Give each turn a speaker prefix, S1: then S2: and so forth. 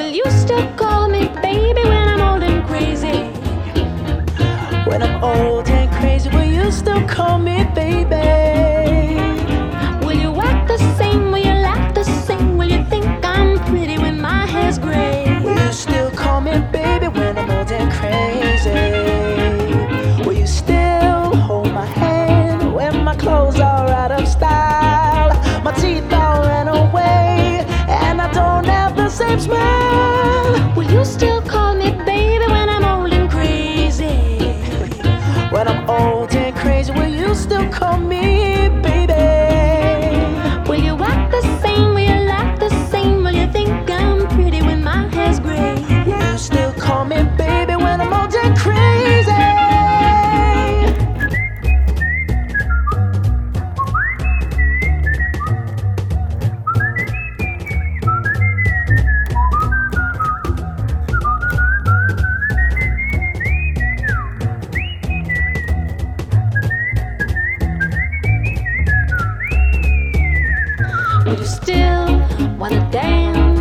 S1: Will you still call me baby when I'm old and crazy?
S2: When I'm old and crazy, will you still call me baby? Old and crazy, will you still
S1: call me baby?
S2: Will you
S1: act the same? Will you laugh the same? Will you think I'm pretty when my hair's gray?
S2: Will you still call me baby
S1: Will you still wanna dance